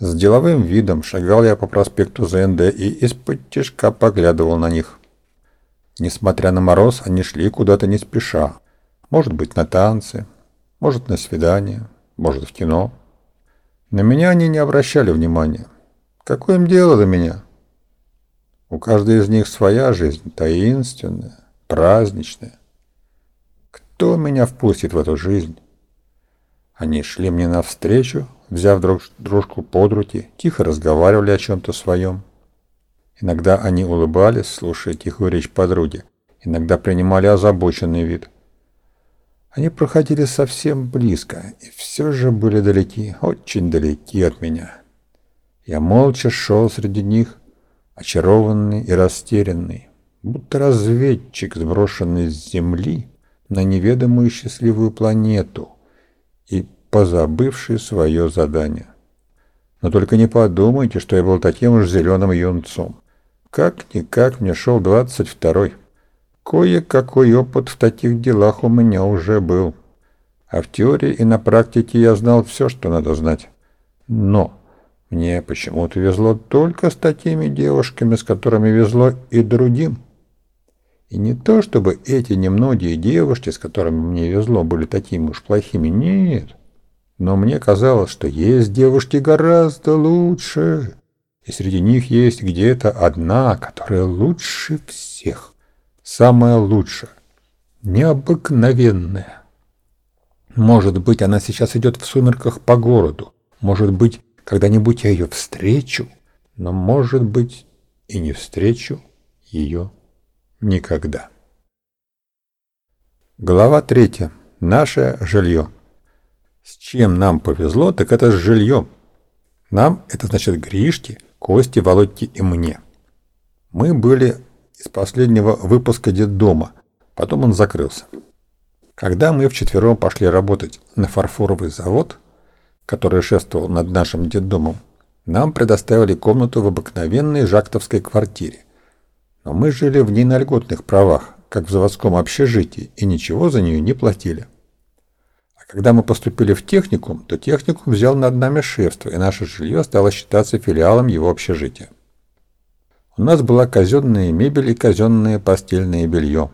С деловым видом шагал я по проспекту ЗНД и из-под тяжка поглядывал на них. Несмотря на мороз, они шли куда-то не спеша. Может быть, на танцы, может, на свидание, может, в кино. На меня они не обращали внимания. Какое им дело до меня? У каждой из них своя жизнь, таинственная, праздничная. Кто меня впустит в эту жизнь? Они шли мне навстречу, взяв друг, дружку под руки, тихо разговаривали о чем-то своем. Иногда они улыбались, слушая тихую речь подруги, иногда принимали озабоченный вид. Они проходили совсем близко, и все же были далеки, очень далеки от меня. Я молча шел среди них, очарованный и растерянный, будто разведчик, сброшенный с земли на неведомую счастливую планету и позабывший свое задание. Но только не подумайте, что я был таким же зеленым юнцом. Как-никак мне шел двадцать второй. Кое-какой опыт в таких делах у меня уже был. А в теории и на практике я знал все, что надо знать. Но мне почему-то везло только с такими девушками, с которыми везло и другим. И не то, чтобы эти немногие девушки, с которыми мне везло, были такими уж плохими, нет. Но мне казалось, что есть девушки гораздо лучше и среди них есть где-то одна, которая лучше всех, самая лучшая, необыкновенная. Может быть, она сейчас идет в сумерках по городу, может быть, когда-нибудь я ее встречу, но, может быть, и не встречу ее никогда. Глава третья. Наше жилье. С чем нам повезло, так это с жильем. Нам, это значит Гришке, Косте, Володьке и мне. Мы были из последнего выпуска детдома, потом он закрылся. Когда мы вчетвером пошли работать на фарфоровый завод, который шествовал над нашим детдомом, нам предоставили комнату в обыкновенной жактовской квартире. Но мы жили в ней на льготных правах, как в заводском общежитии, и ничего за нее не платили. Когда мы поступили в техникум, то техникум взял над нами шефство, и наше жилье стало считаться филиалом его общежития. У нас была казенная мебель и казенное постельное белье.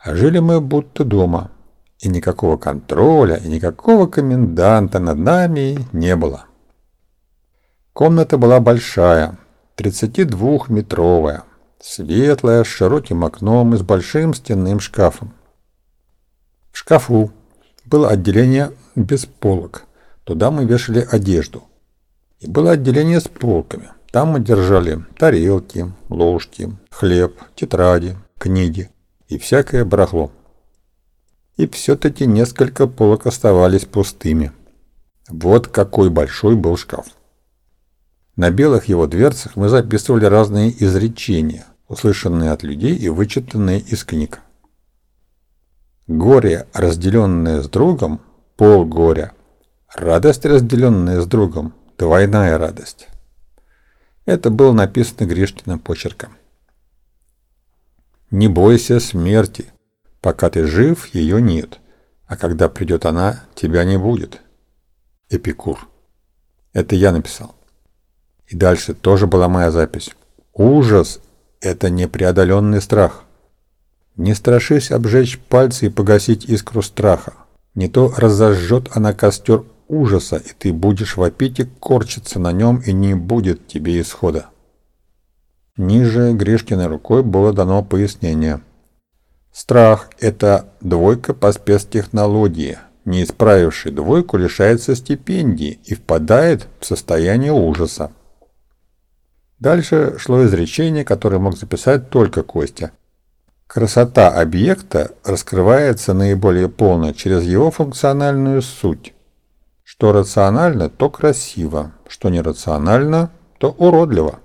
А жили мы будто дома, и никакого контроля, и никакого коменданта над нами не было. Комната была большая, 32-метровая, светлая, с широким окном и с большим стенным шкафом. В шкафу было отделение без полок. Туда мы вешали одежду. И было отделение с полками. Там мы держали тарелки, ложки, хлеб, тетради, книги и всякое барахло. И все-таки несколько полок оставались пустыми. Вот какой большой был шкаф. На белых его дверцах мы записывали разные изречения, услышанные от людей и вычитанные из книг. Горе, разделенное с другом, пол горя. Радость, разделенная с другом, двойная радость. Это было написано Гришкиным почерком. Не бойся смерти. Пока ты жив, ее нет. А когда придет она, тебя не будет. Эпикур. Это я написал. И дальше тоже была моя запись. Ужас – это непреодоленный страх. Не страшись обжечь пальцы и погасить искру страха. Не то разожжет она костер ужаса, и ты будешь вопить и корчиться на нем, и не будет тебе исхода. Ниже Гришкиной рукой было дано пояснение. Страх – это двойка по спецтехнологии. Не исправивший двойку лишается стипендии и впадает в состояние ужаса. Дальше шло изречение, которое мог записать только Костя – Красота объекта раскрывается наиболее полно через его функциональную суть. Что рационально, то красиво, что нерационально, то уродливо.